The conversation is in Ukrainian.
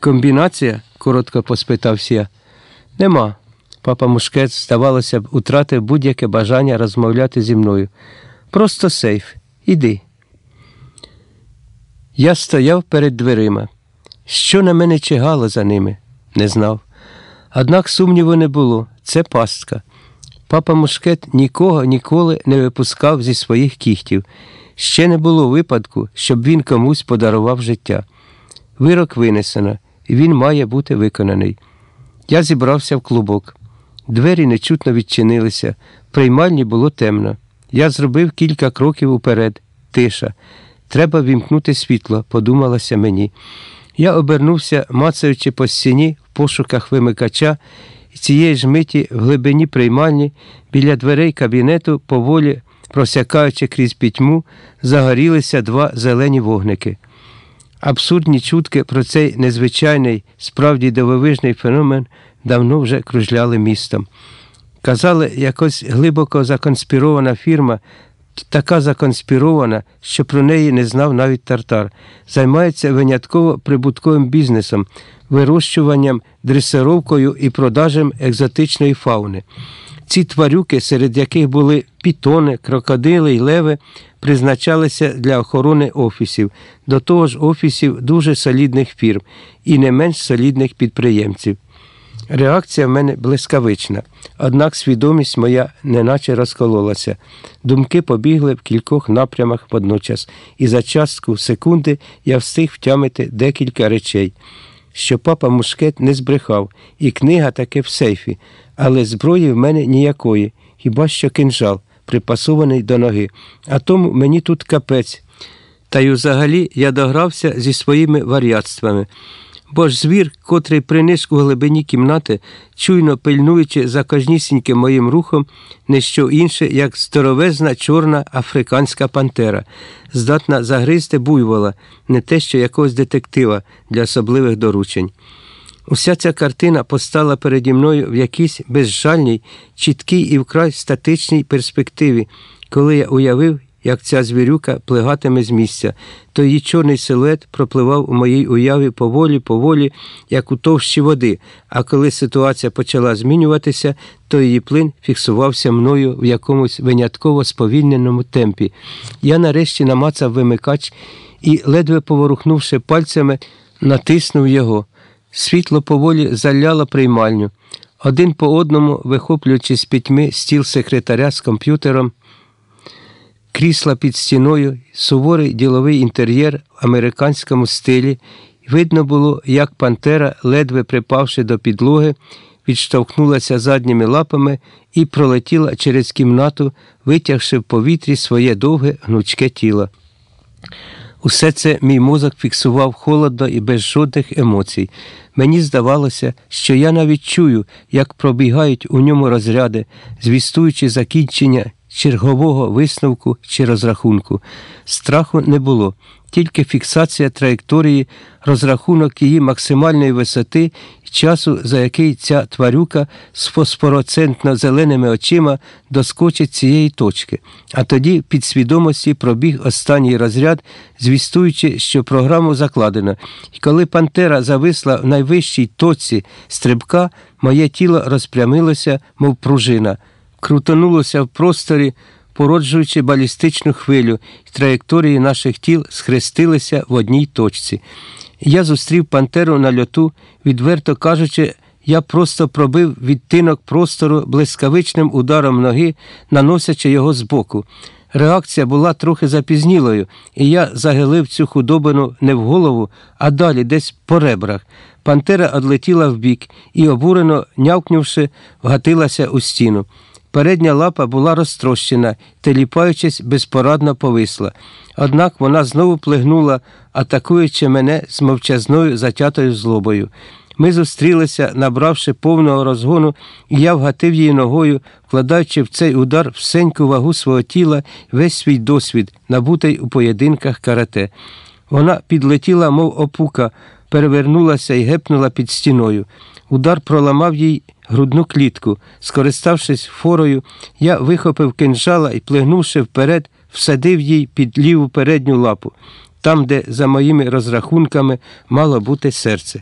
Комбінація? коротко поспитався я. Нема. Папа Мушкет, здавалося б, утратив будь-яке бажання розмовляти зі мною. Просто сейф. Іди. Я стояв перед дверима. Що на мене чигало за ними, не знав. Однак сумніву не було це пастка. Папа Мушкет нікого ніколи не випускав зі своїх кіхтів. Ще не було випадку, щоб він комусь подарував життя. Вирок винесено, і він має бути виконаний. Я зібрався в клубок. Двері нечутно відчинилися, в приймальні було темно. Я зробив кілька кроків уперед, тиша. Треба вімкнути світло, подумалося мені. Я обернувся, мацаючи по стіні в пошуках вимикача, і цієї ж миті в глибині приймальні, біля дверей кабінету, поволі, просякаючи крізь пітьму, загорілися два зелені вогники. Абсурдні чутки про цей незвичайний, справді дивовижний феномен давно вже кружляли містом. Казали, якось глибоко законспірована фірма, така законспірована, що про неї не знав навіть тартар, займається винятково прибутковим бізнесом, вирощуванням, дресировкою і продажем екзотичної фауни. Ці тварюки, серед яких були пітони, крокодили й леви, призначалися для охорони офісів, до того ж офісів дуже солідних фірм і не менш солідних підприємців. Реакція в мене блискавична, однак свідомість моя неначе розкололася. Думки побігли в кількох напрямах водночас, і за частку секунди я встиг втямити декілька речей. Що папа мушкет не збрехав, і книга таки в сейфі, але зброї в мене ніякої, хіба що кинжал, припасований до ноги. А тому мені тут капець. Та й взагалі я догрався зі своїми вар'ятствами. Бо ж звір, котрий приніс у глибині кімнати, чуйно пильнуючи за кожнісіньким моїм рухом, не що інше, як здоровезна чорна африканська пантера, здатна загризти буйвола, не те що якогось детектива для особливих доручень. Уся ця картина постала переді мною в якійсь безжальній, чіткій і вкрай статичній перспективі, коли я уявив, як ця звірюка плигатиме з місця, то її чорний силует пропливав у моїй уяві поволі, поволі, як у товщі води, а коли ситуація почала змінюватися, то її плин фіксувався мною в якомусь винятково сповільненому темпі. Я нарешті намацав вимикач і, ледве поворухнувши пальцями, натиснув його. Світло поволі заляло приймальню. Один по одному, вихоплюючи з пітьми стіл секретаря з комп'ютером, крісла під стіною, суворий діловий інтер'єр в американському стилі. Видно було, як пантера, ледве припавши до підлоги, відштовхнулася задніми лапами і пролетіла через кімнату, витягши в повітрі своє довге гнучке тіло. Усе це мій мозок фіксував холодно і без жодних емоцій. Мені здавалося, що я навіть чую, як пробігають у ньому розряди, звістуючи закінчення чергового висновку чи розрахунку. Страху не було, тільки фіксація траєкторії, розрахунок її максимальної висоти і часу, за який ця тварюка з фосфороцентно зеленими очима доскочить цієї точки. А тоді в підсвідомості пробіг останній розряд, звістуючи, що програму закладено. І коли Пантера зависла в найвищій точці стрибка, моє тіло розпрямилося, мов пружина крутонулося в просторі, породжуючи балістичну хвилю, і траєкторії наших тіл схрестилися в одній точці. Я зустрів Пантеру на льоту, відверто кажучи, я просто пробив відтинок простору блискавичним ударом ноги, наносячи його збоку. Реакція була трохи запізнілою, і я загилив цю худобину не в голову, а далі, десь по ребрах. Пантера одлетіла вбік і, обурено нявкнувши, вгатилася у стіну. Передня лапа була розтрощена, теліпаючись, безпорадно повисла. Однак вона знову плигнула, атакуючи мене з мовчазною затятою злобою. Ми зустрілися, набравши повного розгону, і я вгатив її ногою, вкладаючи в цей удар всеньку вагу свого тіла весь свій досвід, набутий у поєдинках карате. Вона підлетіла, мов опука, перевернулася і гепнула під стіною. Удар проламав їй грудну клітку. Скориставшись форою, я вихопив кинжала і, плигнувши вперед, всадив їй під ліву передню лапу, там, де, за моїми розрахунками, мало бути серце.